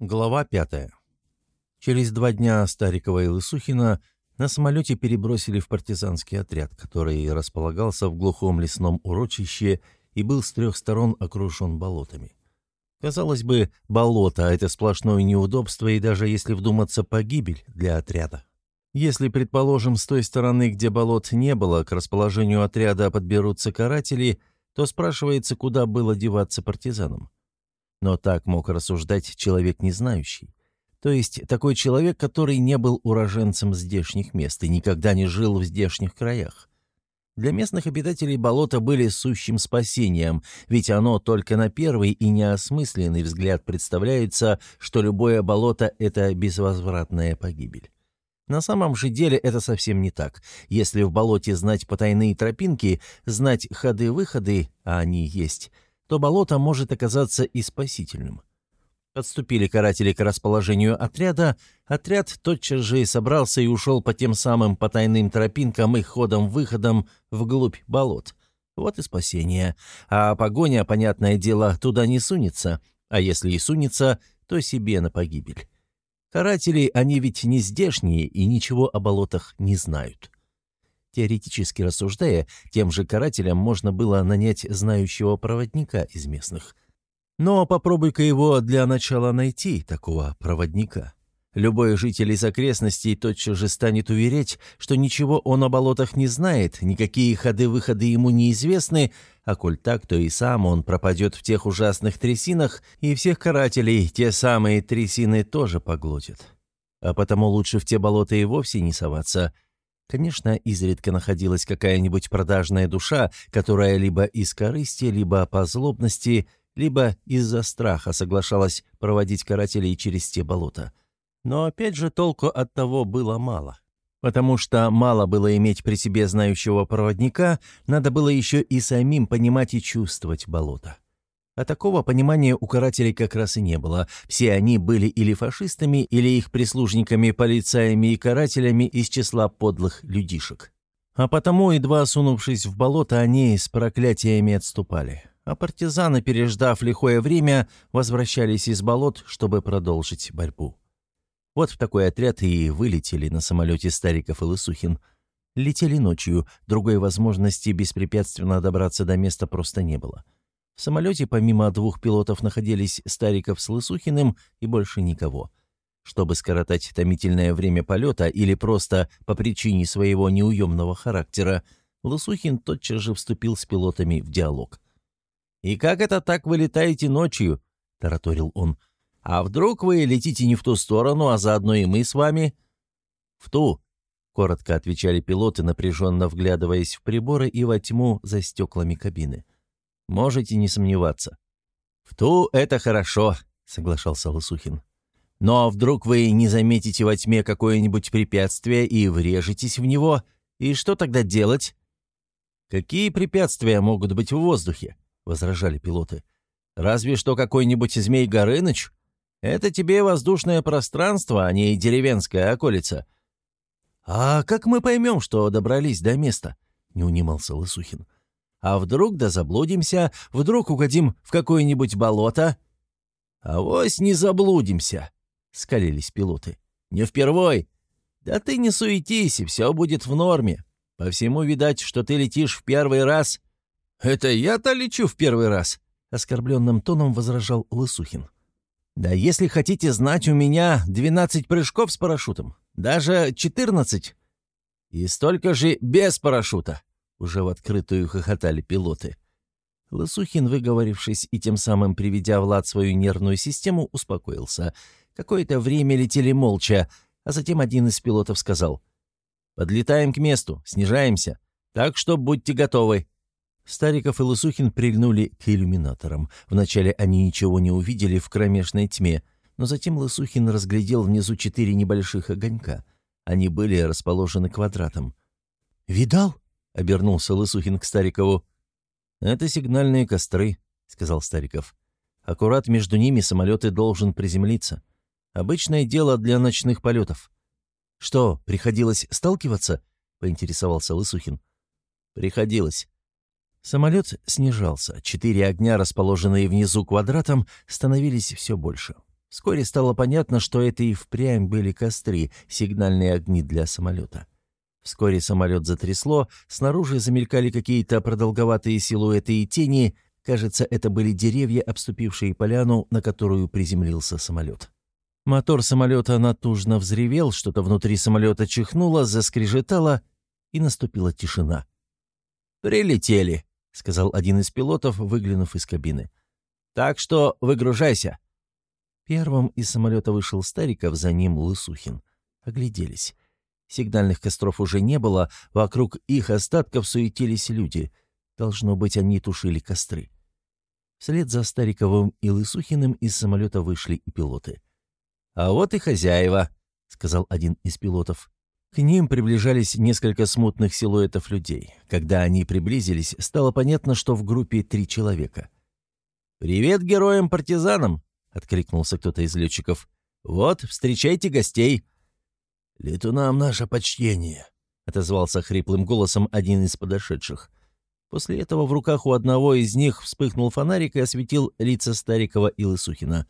Глава пятая. Через два дня Старикова и Лысухина на самолете перебросили в партизанский отряд, который располагался в глухом лесном урочище и был с трех сторон окружен болотами. Казалось бы, болото — это сплошное неудобство и даже, если вдуматься, погибель для отряда. Если, предположим, с той стороны, где болот не было, к расположению отряда подберутся каратели, то спрашивается, куда было деваться партизанам. Но так мог рассуждать человек не знающий. То есть такой человек, который не был уроженцем здешних мест и никогда не жил в здешних краях. Для местных обитателей болота были сущим спасением, ведь оно только на первый и неосмысленный взгляд представляется, что любое болото — это безвозвратная погибель. На самом же деле это совсем не так. Если в болоте знать потайные тропинки, знать ходы-выходы, а они есть — то болото может оказаться и спасительным. Подступили каратели к расположению отряда, отряд тотчас же и собрался и ушел по тем самым потайным тропинкам и ходам-выходам вглубь болот. Вот и спасение. А погоня, понятное дело, туда не сунется, а если и сунется, то себе на погибель. Каратели, они ведь не здешние и ничего о болотах не знают. Теоретически рассуждая, тем же карателям можно было нанять знающего проводника из местных. Но попробуй-ка его для начала найти, такого проводника. Любой житель из окрестностей тотчас же станет уверять, что ничего он о болотах не знает, никакие ходы-выходы ему неизвестны, а коль так, то и сам он пропадет в тех ужасных трясинах, и всех карателей те самые трясины тоже поглотят. А потому лучше в те болота и вовсе не соваться – Конечно, изредка находилась какая-нибудь продажная душа, которая либо из корысти, либо по злобности, либо из-за страха соглашалась проводить карателей через те болота. Но опять же толку от того было мало. Потому что мало было иметь при себе знающего проводника, надо было еще и самим понимать и чувствовать болото. А такого понимания у карателей как раз и не было. Все они были или фашистами, или их прислужниками, полицаями и карателями из числа подлых людишек. А потому, едва сунувшись в болото, они с проклятиями отступали. А партизаны, переждав лихое время, возвращались из болот, чтобы продолжить борьбу. Вот в такой отряд и вылетели на самолете Стариков и Лысухин. Летели ночью, другой возможности беспрепятственно добраться до места просто не было. — в самолете помимо двух пилотов находились Стариков с Лысухиным и больше никого. Чтобы скоротать томительное время полета или просто по причине своего неуемного характера, Лысухин тотчас же вступил с пилотами в диалог. «И как это так вы летаете ночью?» — тараторил он. «А вдруг вы летите не в ту сторону, а заодно и мы с вами?» «В ту», — коротко отвечали пилоты, напряженно вглядываясь в приборы и во тьму за стеклами кабины. Можете не сомневаться». «В ту это хорошо», — соглашался Лысухин. «Но вдруг вы не заметите во тьме какое-нибудь препятствие и врежетесь в него, и что тогда делать?» «Какие препятствия могут быть в воздухе?» — возражали пилоты. «Разве что какой-нибудь Змей Горыныч? Это тебе воздушное пространство, а не деревенская околица». «А как мы поймем, что добрались до места?» — не унимался Лысухин. А вдруг да заблудимся, вдруг угодим в какое-нибудь болото?» «Авось не заблудимся», — скалились пилоты. «Не впервой. Да ты не суетись, и все будет в норме. По всему видать, что ты летишь в первый раз». «Это я-то лечу в первый раз», — оскорбленным тоном возражал Лысухин. «Да если хотите знать, у меня двенадцать прыжков с парашютом, даже четырнадцать, и столько же без парашюта. Уже в открытую хохотали пилоты. Лысухин, выговорившись и тем самым приведя в лад свою нервную систему, успокоился. Какое-то время летели молча, а затем один из пилотов сказал. «Подлетаем к месту, снижаемся. Так что будьте готовы». Стариков и Лысухин прильнули к иллюминаторам. Вначале они ничего не увидели в кромешной тьме, но затем Лысухин разглядел внизу четыре небольших огонька. Они были расположены квадратом. «Видал?» — обернулся Лысухин к Старикову. «Это сигнальные костры», — сказал Стариков. «Аккурат между ними самолет и должен приземлиться. Обычное дело для ночных полетов». «Что, приходилось сталкиваться?» — поинтересовался Лысухин. «Приходилось». Самолет снижался. Четыре огня, расположенные внизу квадратом, становились все больше. Вскоре стало понятно, что это и впрямь были костры, сигнальные огни для самолета. Вскоре самолет затрясло, снаружи замелькали какие-то продолговатые силуэты и тени. Кажется, это были деревья, обступившие поляну, на которую приземлился самолет. Мотор самолета натужно взревел, что-то внутри самолета чихнуло, заскрежетало, и наступила тишина. «Прилетели», — сказал один из пилотов, выглянув из кабины. «Так что выгружайся». Первым из самолета вышел Стариков, за ним Лысухин. Огляделись. Сигнальных костров уже не было, вокруг их остатков суетились люди. Должно быть, они тушили костры. Вслед за Стариковым и Лысухиным из самолета вышли и пилоты. «А вот и хозяева», — сказал один из пилотов. К ним приближались несколько смутных силуэтов людей. Когда они приблизились, стало понятно, что в группе три человека. «Привет героям-партизанам!» — откликнулся кто-то из летчиков. «Вот, встречайте гостей!» «Летунам наше почтение!» — отозвался хриплым голосом один из подошедших. После этого в руках у одного из них вспыхнул фонарик и осветил лица Старикова и Лысухина.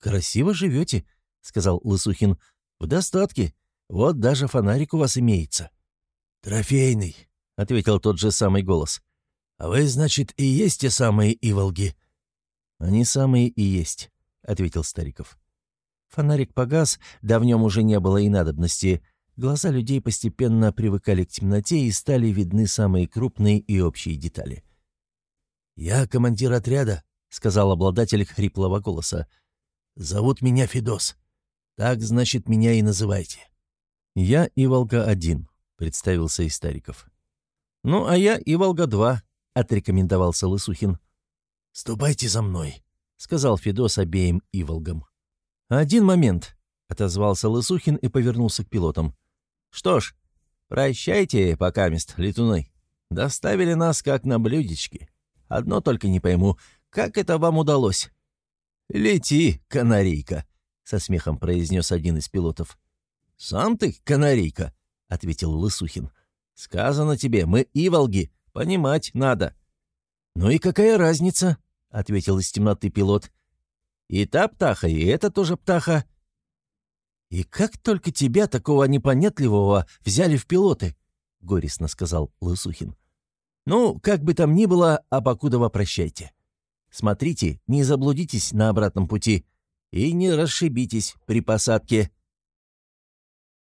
«Красиво живете», — сказал Лысухин. «В достатке. Вот даже фонарик у вас имеется». «Трофейный», — ответил тот же самый голос. «А вы, значит, и есть те самые иволги?» «Они самые и есть», — ответил Стариков. Фонарик погас, да в нем уже не было и надобности. Глаза людей постепенно привыкали к темноте и стали видны самые крупные и общие детали. «Я командир отряда», — сказал обладатель хриплого голоса. «Зовут меня Федос. Так, значит, меня и называйте». «Я Иволга-1», — представился и Стариков. «Ну, а я Иволга-2», — отрекомендовался Лысухин. «Ступайте за мной», — сказал Федос обеим Иволгам. «Один момент», — отозвался Лысухин и повернулся к пилотам. «Что ж, прощайте, покамест, летуны. Доставили нас как на блюдечке. Одно только не пойму, как это вам удалось?» «Лети, канарейка», — со смехом произнес один из пилотов. «Сам ты канарейка», — ответил Лысухин. «Сказано тебе, мы иволги, понимать надо». «Ну и какая разница?» — ответил из темноты пилот. «И та птаха, и эта тоже птаха». «И как только тебя, такого непонятливого, взяли в пилоты?» — горестно сказал Лысухин. «Ну, как бы там ни было, а покудова прощайте. Смотрите, не заблудитесь на обратном пути и не расшибитесь при посадке».